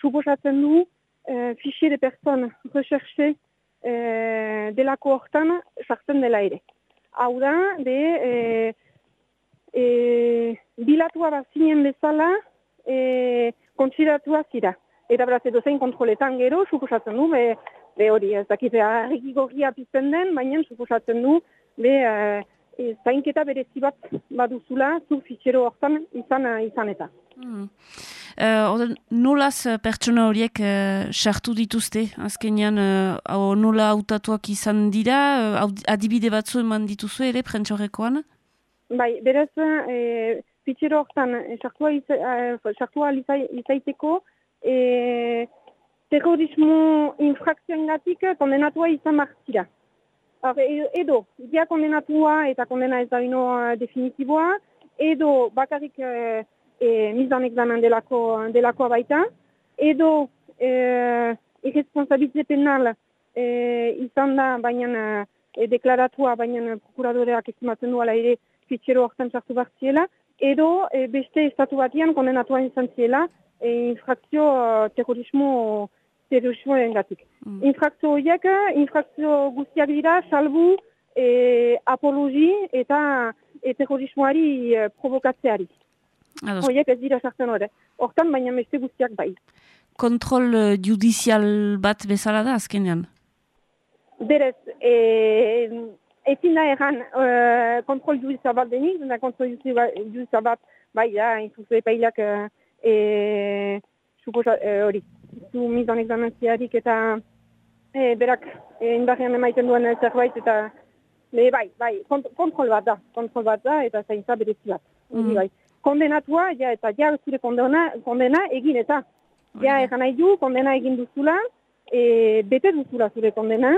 Speaker 15: suposatzen du, e, fichier de person recherche e, delako hortan sartzen dela ere. Hau da, de, e, e, bilatua bat zinen bezala e, kontsiratua zira. Eta beraz edo zein kontroletan gero, suposatzen du, be, be hori, ez dakit, harrikiko gia pizten den, baina suposatzen du, be, e, e, zainketa berezi bat baduzula, zu fitxero hortan izan, izan eta. Mm.
Speaker 1: Uh, nolaz eh, pertsona horiek uh, sartu dituzte, azkenean uh, nola hautatuak izan dira, uh, adibide batzu eman dituzu ere, prentxorrekoan?
Speaker 15: Bai, berez, e, pitxero hortan, sartua, izaiteko, e, terrorismo infrakzioen gatik kondenatua izan martira. Edo, dia kondenatua eta kondena ez da ino definitiboa, edo bakarrik e, mizan examen delako, delakoa baita, edo e, irresponsabilize penal e, izan da, baina e, deklaratua, baina prokuradoreak estimatzen duela ere fitxero hortan sartu bartziela, edo e, beste estatu batian kondenatua izan ziela e, infrakzio terrorismo terrorismo engatik. Mm. Infrakzio horiek, infrakzio guztiak dira, salbu e, apologi eta e, terrorismoari e, provokatzeari. Horiek ez dira sartzen hori. Hortan, baina beste guztiak bai.
Speaker 1: Kontrol eh, judizial bat bezala da azkenean?
Speaker 15: Berez, e, ezin da erran e, kontrol judizial bat denik, da kontrol judizial bat, bai da, instrukzio epailak e, suposa, e, hori, zu mizan examen ziarik eta e, berak e, inbarrean emaiten duen zerbait eta e, bai, bai, kont kontrol bat da, kontrol bat da eta zaintza berezi bat.
Speaker 1: Mm.
Speaker 15: Bai. Kondenatua, ja, eta ja zure kondena, kondena egin eta. Ja, egan nahi du, kondena egin duzula, e, bete duzula zure kondena,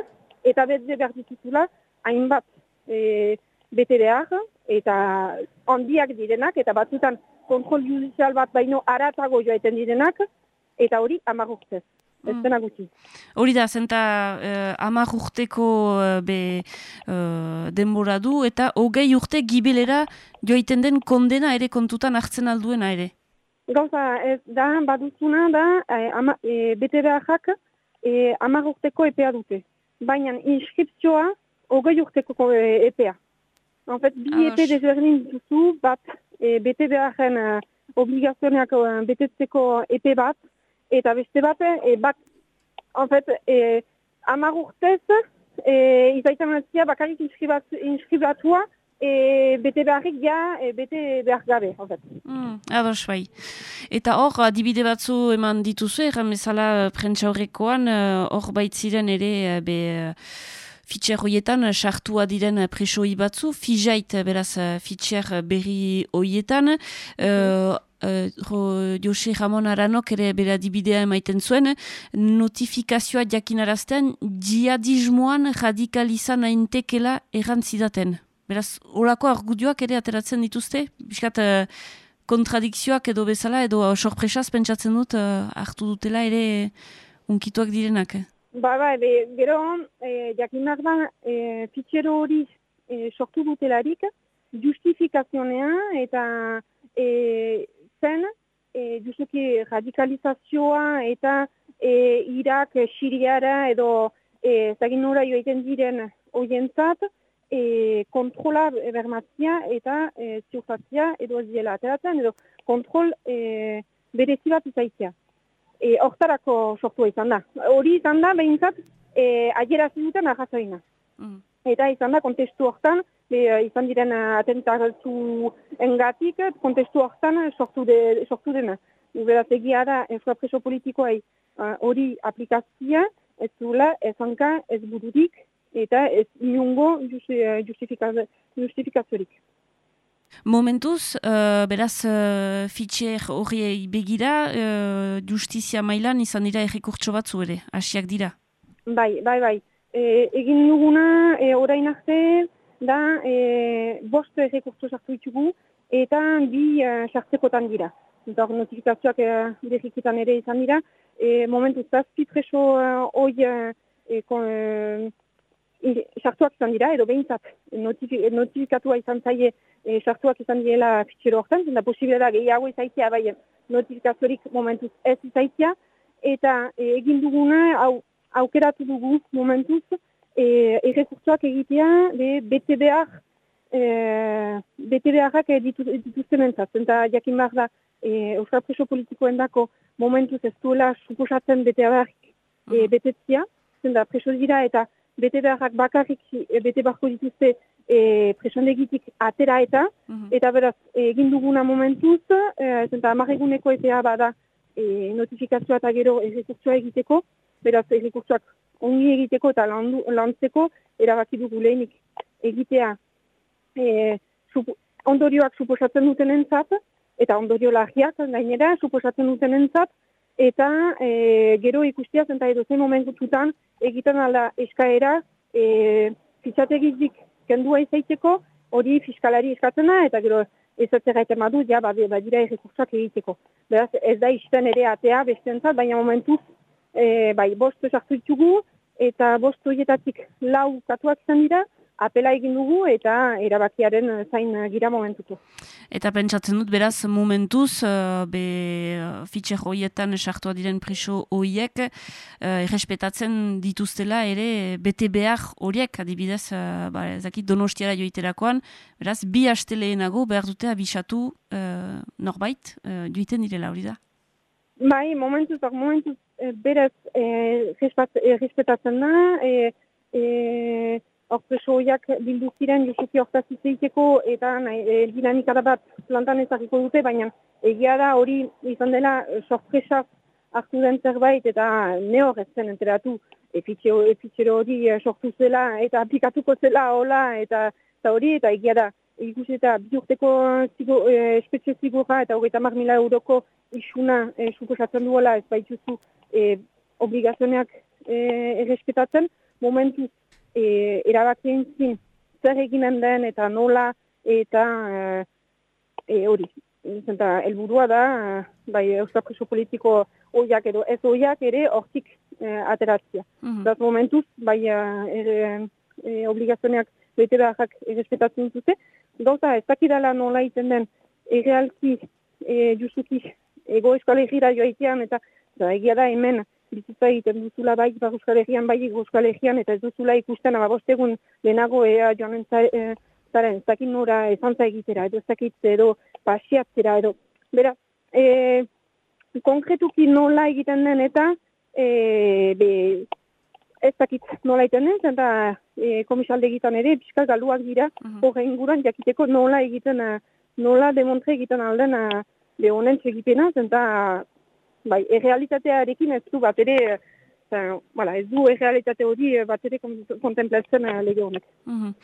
Speaker 15: eta bete behar dituzula, hainbat e, bete behar, eta handiak direnak, eta batzutan kontrol judizial bat baino aratago joaiten direnak, eta hori hamar urtez. Ez dena gutxi.
Speaker 1: Hori da, zenta eh, hamar urteko eh, be, eh, denbora du, eta hogei urte gibelera joaiten den kondena ere kontutan hartzen alduena ere.
Speaker 15: Gauza, ez da, baduzuna da, eh, ama, eh, bete beharrak eh, hamar urteko epea dute. Baina inskriptzioa hogei urteko ko- eh, epea. En fait, bi
Speaker 1: Ados.
Speaker 15: epe desberdin duzu, bat eh, bete beharren eh, obligazioak eh, betetzeko epe bat, eta beste bat, eh, bat, en fait, eh, hamar urtez, eh, izaiten mazia bakarrik inskribat- inskribatua, eh, bete beharrik ja, eh, bete behar gabe, en fait.
Speaker 1: Mm, ados bai. Eta hor, adibide batzu eman dituzu, erran bezala prentsa horrekoan, hor baitziren ere, be, fitxer horietan eh, sartua diren presoi batzu, fijait beraz fitxer berri horietan, eh, eh, ro- Jose Ramon Aranok ere bere adibidea emaiten zuen, eh, notifikazioa jakinaraztean jihadismoan radikalizan naintekela errantzidaten. Beraz, horako argudioak ere ateratzen dituzte, biskat eh, kontradikzioak edo bezala, edo uh, sorpresaz pentsatzen dut eh, hartu dutela ere unkituak direnak. eh.
Speaker 15: Ba, ba, be, gero, e, jakinak da, e, fitxero hori e, sortu dutelarik, justifikazionea eta e, zen, e, justuki radikalizazioa eta e, Irak, e, Siriara edo e, zagin nora joiten diren hoientzat, e, kontrola bermatzia eta e, ziurtatzia edo ez diela ateratzen, edo kontrol e, berezi bat izaitzea e, hortarako sortua izan da. Hori izan da, behintzat, e, aierazi duten arrazoina. Eta izan da, kontestu hortan, e, izan diren eh, atentatu engatik, kontestu hortan sortu, de, sortu dena. Beraz egia da, euskal preso politikoai eh, hori aplikazia, ez zuela, ez hanka, ez bururik, eta ez inungo justi, eh, justifika- justifikaziorik.
Speaker 1: Momentuz, eh, beraz, uh, fitxer horiei begira, eh, justizia mailan izan dira errekurtso batzu ere, hasiak dira.
Speaker 15: Bai, bai, bai. E, egin duguna e, orain arte da e, bost errekurtso sartu ditugu eta bi e, sartzekotan dira. Eta notifikazioak e, berriketan ere izan dira. E, momentu zazpi preso e, hoi e, e, e, sartuak izan dira, edo behintzat notifi, notifikatua izan zaie e, sartuak izan direla fitxero hortan, zenta posible da gehiago izaitia, bai notifikaziorik momentuz ez izaitia, eta e, egin duguna, hau, aukeratu dugu momentuz, e, errekurtsoak egitea, de bete behar, e, bete beharrak ditu, dituzten entzat, eta jakin behar da, e, Euskal Preso politikoen dako momentuz ez duela suposatzen bete beharrik e, betetzia, zenta preso dira eta bete beharrak bakarrik e, bete beharko dituzte e, presondegitik atera eta, eta beraz, egin duguna momentuz, e, zenta amarreguneko epea bada e, notifikazioa eta gero errekurtsoa egiteko, beraz, errekurtsoak ongi egiteko eta landu, lantzeko, erabaki dugu lehenik egitea e, supo, ondorioak suposatzen duten entzat, eta ondorio larriak gainera suposatzen duten entzat, eta e, gero ikustia zenta edo zen momentutan egiten ala eskaera e, fitxategizik kendua izaiteko, hori fiskalari eskatzen da, eta gero ez atzera eta ja, bad- badira errekursak egiteko. Beraz, ez da izten ere atea bestentzat, baina momentuz, e, bai, bost sartu ditugu, eta bost horietatik lau katuak izan dira, apela egin dugu eta erabakiaren eh, zain eh, gira momentuko.
Speaker 1: Eta pentsatzen dut, beraz, momentuz, uh, be fitxe hoietan esartua diren preso hoiek, uh, errespetatzen dituztela ere bete behar horiek, adibidez, uh, ba, ezakit donostiara joiterakoan, beraz, bi asteleenago behar dute abisatu uh, norbait uh, joiten direla hori da.
Speaker 15: Bai, momentuz, momentuz, eh, respetatzen da, eh, eh, hor preso horiak bildu ziren Josuki hortaz izteiteko eta e, dinamikara bat plantan ezagiko dute, baina egia da hori izan dela e, sorpresa hartu den zerbait eta ne hor ez zen enteratu efitxero hori e, sortu zela eta aplikatuko zela hola eta, eta hori eta egia da ikus eta bi urteko zigo, e, espetxe zigurra eta hogeita mar mila euroko isuna e, suposatzen duela ez baituzu e, obligazioneak e, errespetatzen momentuz e, erabakien zin zer eginen den eta nola eta e, hori. Zenta, elburua da, bai, euskal preso politiko oiak edo ez oiak ere hortik e, ateratzia. Mm -hmm. momentuz, bai, e, e, obligazioneak bete beharrak errespetatzen zute. Gauza, ez dakidala nola iten den, errealki, e, justuki, ego eskoalegira joaitean, eta da, egia da hemen, bizitza egiten duzula bai, ba, Euskal Herrian, bai, Euskal Herrian, eta ez duzula ikusten, ama bostegun lehenago ea joan e, zaren, ez dakit nora ezantza egitera, edo ez dakit edo pasiatzera, edo. Bera, e, konkretuki nola egiten den eta e, be, ez dakit nola egiten den, eta e, komisalde ere, pixka galuak dira, uh -huh. inguran jakiteko nola egiten, nola demontre egiten alden, be honen txegipena, eta bai, errealitatearekin ez du bat ere, uh, voilà, ez du errealitate hori bat ere kontemplatzen uh, lege honek.
Speaker 1: Mm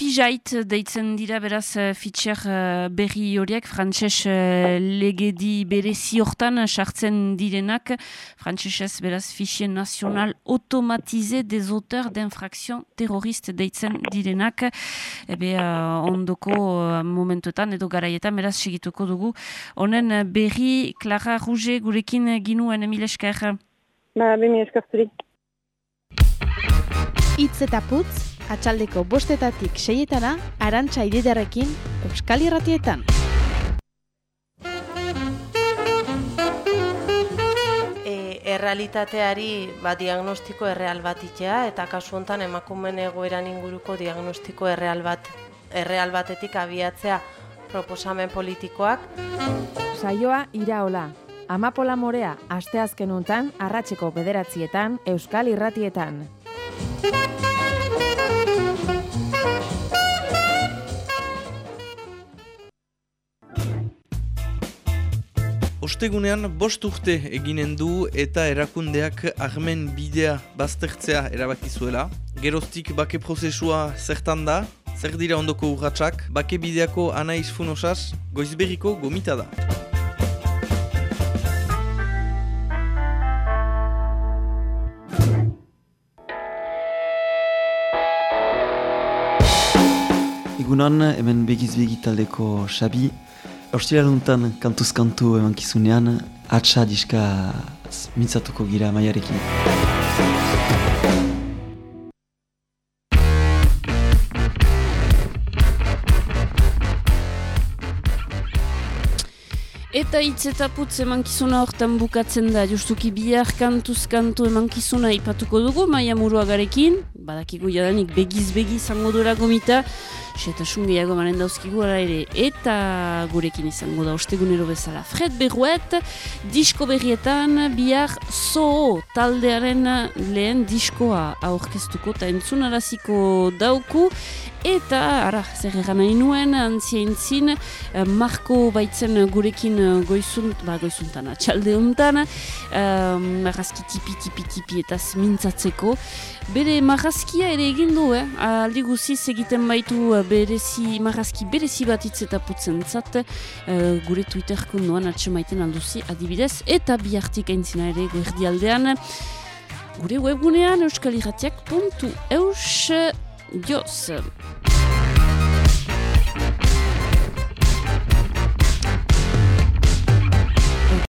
Speaker 1: Fijait deitzen dira beraz eh, fitxer uh, berri horiek, frantses uh, legedi berezi hortan sartzen direnak, frantsesez beraz fichien nazional automatize des auteurs d'infraction terrorist deitzen direnak, ebe uh, ondoko uh, momentuetan edo garaietan beraz segituko dugu. Honen berri, Clara Rouge gurekin ginuen emilesker.
Speaker 15: Ba, bemi eskarturi.
Speaker 10: Itz eta putz, atxaldeko bostetatik seietana, arantxa ididarekin, Euskal Irratietan.
Speaker 9: E, errealitateari ba, diagnostiko erreal bat itea, eta kasu honetan emakumen egoeran inguruko diagnostiko erreal bat erreal batetik abiatzea proposamen politikoak.
Speaker 16: Saioa iraola. Amapola Morea, asteazken untan, arratseko bederatzietan, Euskal Irratietan.
Speaker 12: Ostegunean bost urte eginen du eta erakundeak armen bidea baztertzea erabakizuela. Geroztik bake prozesua zertan da, zer dira ondoko urratsak, bake bideako anaiz funosaz, goizberriko gomita da.
Speaker 11: Egunan, hemen begiz begitaldeko Xabi, Ostira luntan kantuz kantu eman kizunean, atxa diska mintzatuko gira maiarekin.
Speaker 1: Eta hitz eta putz emankizuna hortan bukatzen da, justuki bihar kantuz kantu emankizuna ipatuko dugu, maia muruagarekin, badakigu jadanik begiz-begiz zango dura gomita, Xetasun gehiago manen dauzkigu ara ere eta gurekin izango da ostegunero bezala. Fred Berruet, disko berrietan bihar zoo taldearen lehen diskoa aurkeztuko eta entzunaraziko dauku Eta, ara, zer egan nahi nuen, antziaintzin, eh, Marko baitzen gurekin goizunt, ba, goizuntan, atxalde honetan, eh, marrazki tipi, tipi, tipi eta mintzatzeko. Bere marrazkia ere egin du, eh? aldi guziz egiten baitu eh, berezi, marrazki berezi bat hitz eta putzen zat, eh, gure Twitter konduan atxemaiten alduzi adibidez, eta bihartik aintzina ere aldean, gure webgunean euskaliratiak.eus Dios.